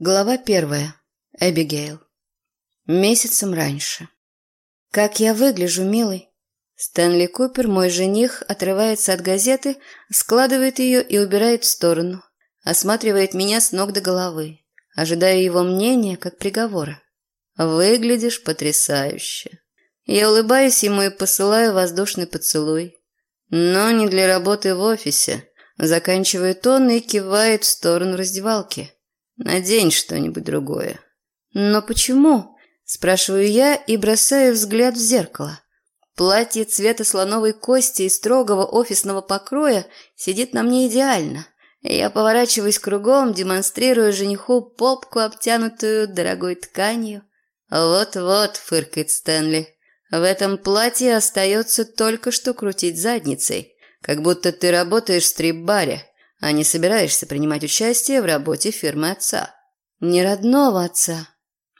Глава первая. Эбигейл. Месяцем раньше. Как я выгляжу, милый? Стэнли Купер, мой жених, отрывается от газеты, складывает ее и убирает в сторону. Осматривает меня с ног до головы. Ожидаю его мнения, как приговора. Выглядишь потрясающе. Я улыбаюсь ему и посылаю воздушный поцелуй. Но не для работы в офисе. Заканчивает он и кивает в сторону раздевалки. Надень что-нибудь другое. Но почему? Спрашиваю я и бросаю взгляд в зеркало. Платье цвета слоновой кости и строгого офисного покроя сидит на мне идеально. Я поворачиваюсь кругом, демонстрируя жениху попку, обтянутую дорогой тканью. «Вот-вот», — фыркает Стэнли, — «в этом платье остается только что крутить задницей, как будто ты работаешь в стрип-баре а не собираешься принимать участие в работе фирмы отца. Не родного отца.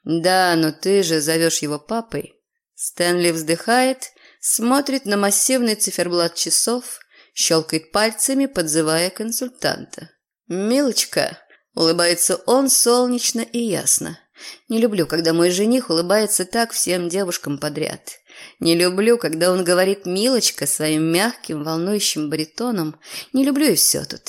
Да, но ты же зовешь его папой. Стэнли вздыхает, смотрит на массивный циферблат часов, щелкает пальцами, подзывая консультанта. «Милочка», — улыбается он солнечно и ясно. «Не люблю, когда мой жених улыбается так всем девушкам подряд. Не люблю, когда он говорит «милочка» своим мягким, волнующим баритоном. Не люблю и все тут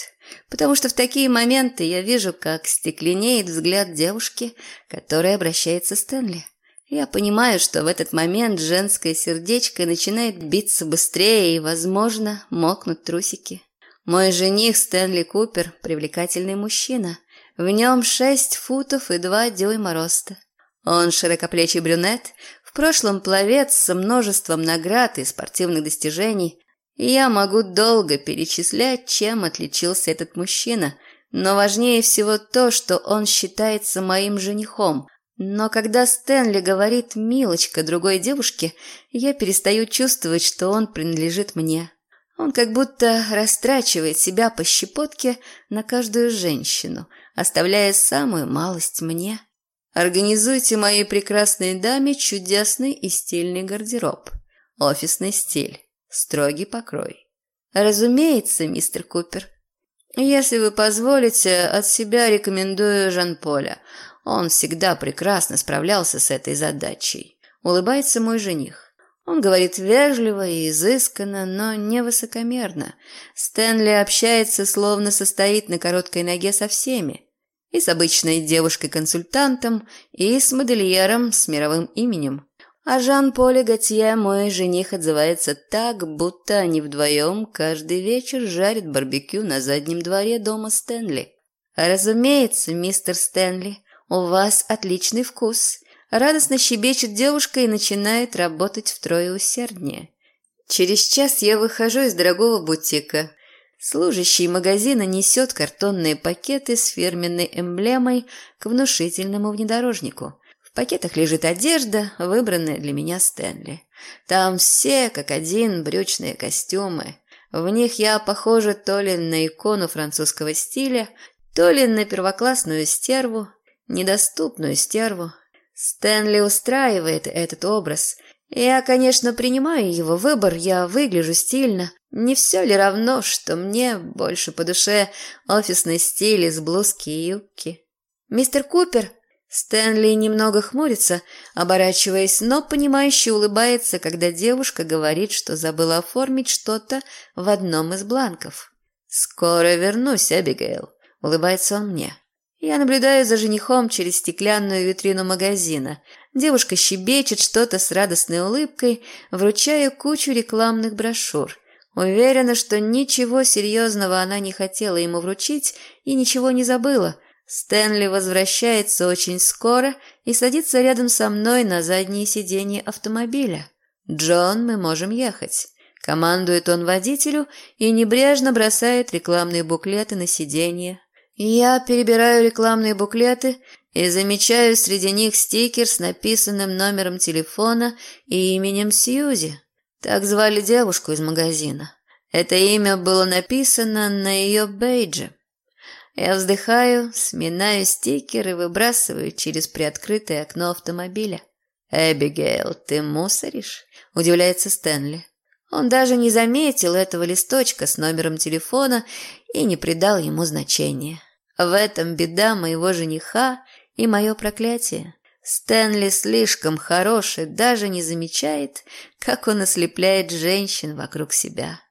потому что в такие моменты я вижу, как стекленеет взгляд девушки, которая обращается Стэнли. Я понимаю, что в этот момент женское сердечко начинает биться быстрее и, возможно, мокнут трусики. Мой жених Стэнли Купер – привлекательный мужчина. В нем шесть футов и два дюйма роста. Он широкоплечий брюнет, в прошлом пловец со множеством наград и спортивных достижений, я могу долго перечислять, чем отличился этот мужчина, но важнее всего то, что он считается моим женихом. Но когда Стэнли говорит «милочка» другой девушке, я перестаю чувствовать, что он принадлежит мне. Он как будто растрачивает себя по щепотке на каждую женщину, оставляя самую малость мне. Организуйте моей прекрасной даме чудесный и стильный гардероб. Офисный стиль. Строгий покрой. Разумеется, мистер Купер. Если вы позволите, от себя рекомендую Жан-Поля. Он всегда прекрасно справлялся с этой задачей. Улыбается мой жених. Он говорит вежливо и изысканно, но не высокомерно. Стэнли общается, словно состоит на короткой ноге со всеми. И с обычной девушкой-консультантом, и с модельером с мировым именем. А Жан-Поле Готье, мой жених, отзывается так, будто они вдвоем каждый вечер жарят барбекю на заднем дворе дома Стэнли. «Разумеется, мистер Стэнли, у вас отличный вкус», радостно щебечет девушка и начинает работать втрое усерднее. Через час я выхожу из дорогого бутика. Служащий магазина несет картонные пакеты с фирменной эмблемой к внушительному внедорожнику. В пакетах лежит одежда, выбранная для меня Стэнли. Там все, как один, брючные костюмы. В них я похожа то ли на икону французского стиля, то ли на первоклассную стерву, недоступную стерву. Стэнли устраивает этот образ. Я, конечно, принимаю его выбор, я выгляжу стильно. Не все ли равно, что мне больше по душе офисный стиль из блузки и юбки? «Мистер Купер», Стэнли немного хмурится, оборачиваясь, но понимающе улыбается, когда девушка говорит, что забыла оформить что-то в одном из бланков. «Скоро вернусь, Эбигейл», — улыбается он мне. Я наблюдаю за женихом через стеклянную витрину магазина. Девушка щебечет что-то с радостной улыбкой, вручая кучу рекламных брошюр. Уверена, что ничего серьезного она не хотела ему вручить и ничего не забыла — Стэнли возвращается очень скоро и садится рядом со мной на заднее сиденье автомобиля. «Джон, мы можем ехать». Командует он водителю и небрежно бросает рекламные буклеты на сиденье. Я перебираю рекламные буклеты и замечаю среди них стикер с написанным номером телефона и именем Сьюзи. Так звали девушку из магазина. Это имя было написано на ее бейдже. Я вздыхаю, сминаю стикер и выбрасываю через приоткрытое окно автомобиля. «Эбигейл, ты мусоришь?» – удивляется Стэнли. Он даже не заметил этого листочка с номером телефона и не придал ему значения. В этом беда моего жениха и мое проклятие. Стэнли слишком хороший, даже не замечает, как он ослепляет женщин вокруг себя.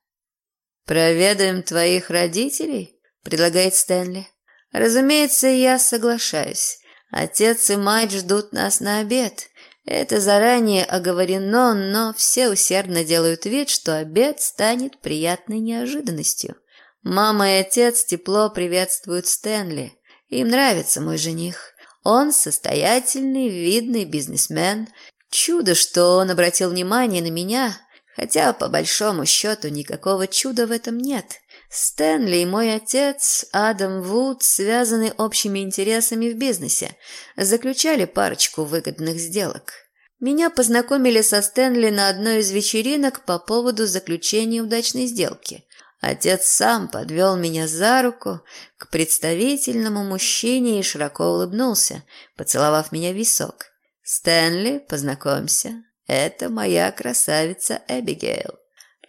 «Проведаем твоих родителей?» – предлагает Стэнли. «Разумеется, я соглашаюсь. Отец и мать ждут нас на обед. Это заранее оговорено, но все усердно делают вид, что обед станет приятной неожиданностью. Мама и отец тепло приветствуют Стэнли. Им нравится мой жених. Он состоятельный, видный бизнесмен. Чудо, что он обратил внимание на меня, хотя по большому счету никакого чуда в этом нет. Стэнли и мой отец, Адам Вуд, связаны общими интересами в бизнесе, заключали парочку выгодных сделок. Меня познакомили со Стэнли на одной из вечеринок по поводу заключения удачной сделки. Отец сам подвел меня за руку к представительному мужчине и широко улыбнулся, поцеловав меня в висок. «Стэнли, познакомься, это моя красавица Эбигейл,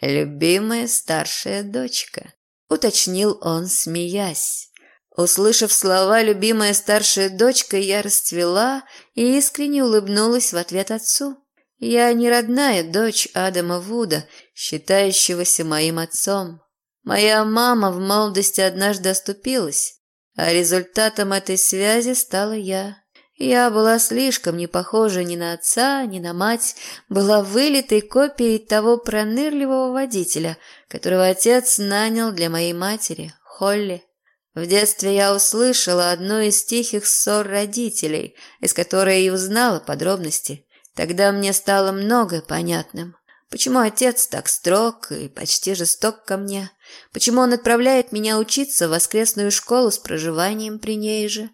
любимая старшая дочка», — уточнил он, смеясь. Услышав слова «любимая старшая дочка», я расцвела и искренне улыбнулась в ответ отцу. Я не родная дочь Адама Вуда, считающегося моим отцом. Моя мама в молодости однажды оступилась, а результатом этой связи стала я. Я была слишком не похожа ни на отца, ни на мать, была вылитой копией того пронырливого водителя, которого отец нанял для моей матери, Холли. В детстве я услышала одну из тихих ссор родителей, из которой и узнала подробности. Тогда мне стало многое понятным. Почему отец так строг и почти жесток ко мне? Почему он отправляет меня учиться в воскресную школу с проживанием при ней же?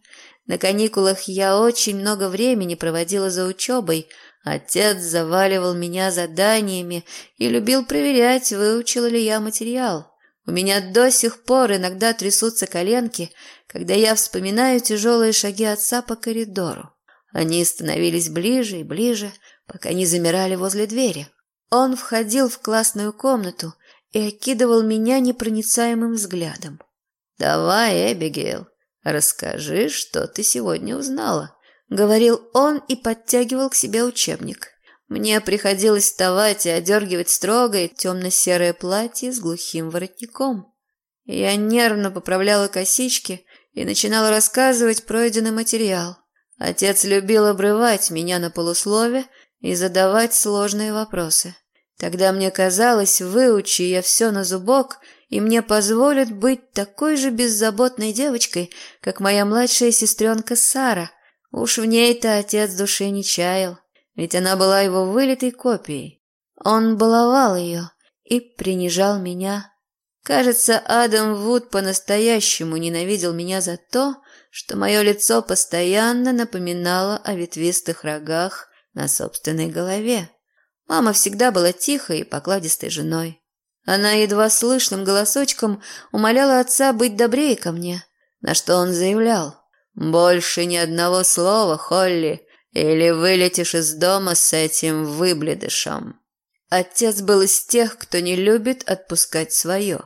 На каникулах я очень много времени проводила за учебой. Отец заваливал меня заданиями и любил проверять, выучила ли я материал. У меня до сих пор иногда трясутся коленки, когда я вспоминаю тяжелые шаги отца по коридору. Они становились ближе и ближе, пока не замирали возле двери. Он входил в классную комнату и окидывал меня непроницаемым взглядом. «Давай, Эбигейл, расскажи, что ты сегодня узнала», — говорил он и подтягивал к себе учебник. Мне приходилось вставать и одергивать строгое темно-серое платье с глухим воротником. Я нервно поправляла косички и начинала рассказывать пройденный материал. Отец любил обрывать меня на полуслове и задавать сложные вопросы. Тогда мне казалось, выучи я все на зубок, и мне позволят быть такой же беззаботной девочкой, как моя младшая сестренка Сара. Уж в ней-то отец души не чаял, ведь она была его вылитой копией. Он баловал ее и принижал меня. Кажется, Адам Вуд по-настоящему ненавидел меня за то, что мое лицо постоянно напоминало о ветвистых рогах на собственной голове. Мама всегда была тихой и покладистой женой. Она едва слышным голосочком умоляла отца быть добрее ко мне, на что он заявлял «Больше ни одного слова, Холли, или вылетишь из дома с этим выбледышем». Отец был из тех, кто не любит отпускать свое.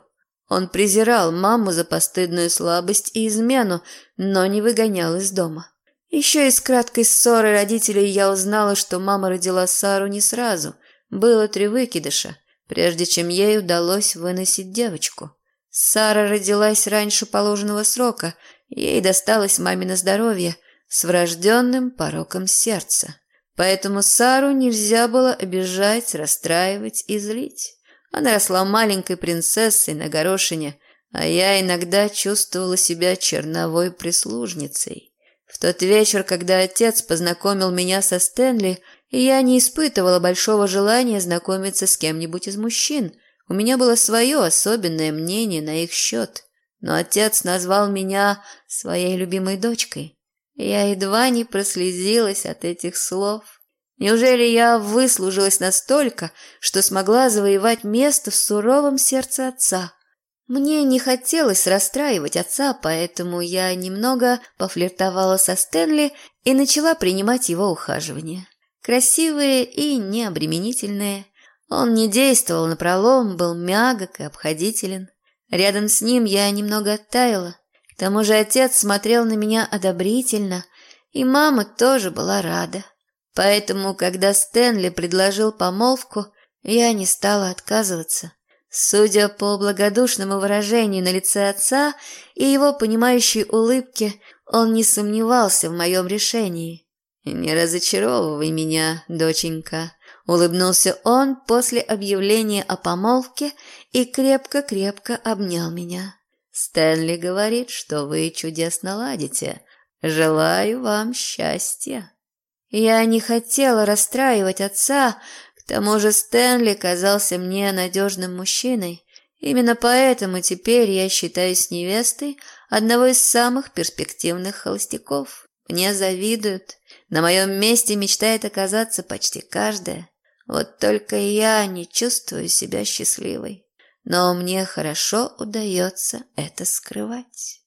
Он презирал маму за постыдную слабость и измену, но не выгонял из дома. Еще из краткой ссоры родителей я узнала, что мама родила Сару не сразу. Было три выкидыша, прежде чем ей удалось выносить девочку. Сара родилась раньше положенного срока, ей досталось мамино здоровье с врожденным пороком сердца. Поэтому Сару нельзя было обижать, расстраивать и злить. Она росла маленькой принцессой на горошине, а я иногда чувствовала себя черновой прислужницей. В тот вечер, когда отец познакомил меня со Стэнли, я не испытывала большого желания знакомиться с кем-нибудь из мужчин. У меня было свое особенное мнение на их счет. Но отец назвал меня своей любимой дочкой. Я едва не прослезилась от этих слов. Неужели я выслужилась настолько, что смогла завоевать место в суровом сердце отца? Мне не хотелось расстраивать отца, поэтому я немного пофлиртовала со Стэнли и начала принимать его ухаживание. Красивые и необременительные. Он не действовал на пролом, был мягок и обходителен. Рядом с ним я немного оттаяла. К тому же отец смотрел на меня одобрительно, и мама тоже была рада. Поэтому, когда Стэнли предложил помолвку, я не стала отказываться. Судя по благодушному выражению на лице отца и его понимающей улыбке, он не сомневался в моем решении. «Не разочаровывай меня, доченька», — улыбнулся он после объявления о помолвке и крепко-крепко обнял меня. «Стэнли говорит, что вы чудесно ладите. Желаю вам счастья». Я не хотела расстраивать отца, к тому же Стэнли казался мне надежным мужчиной. Именно поэтому теперь я считаюсь невестой одного из самых перспективных холостяков. Мне завидуют. На моем месте мечтает оказаться почти каждая. Вот только я не чувствую себя счастливой. Но мне хорошо удается это скрывать.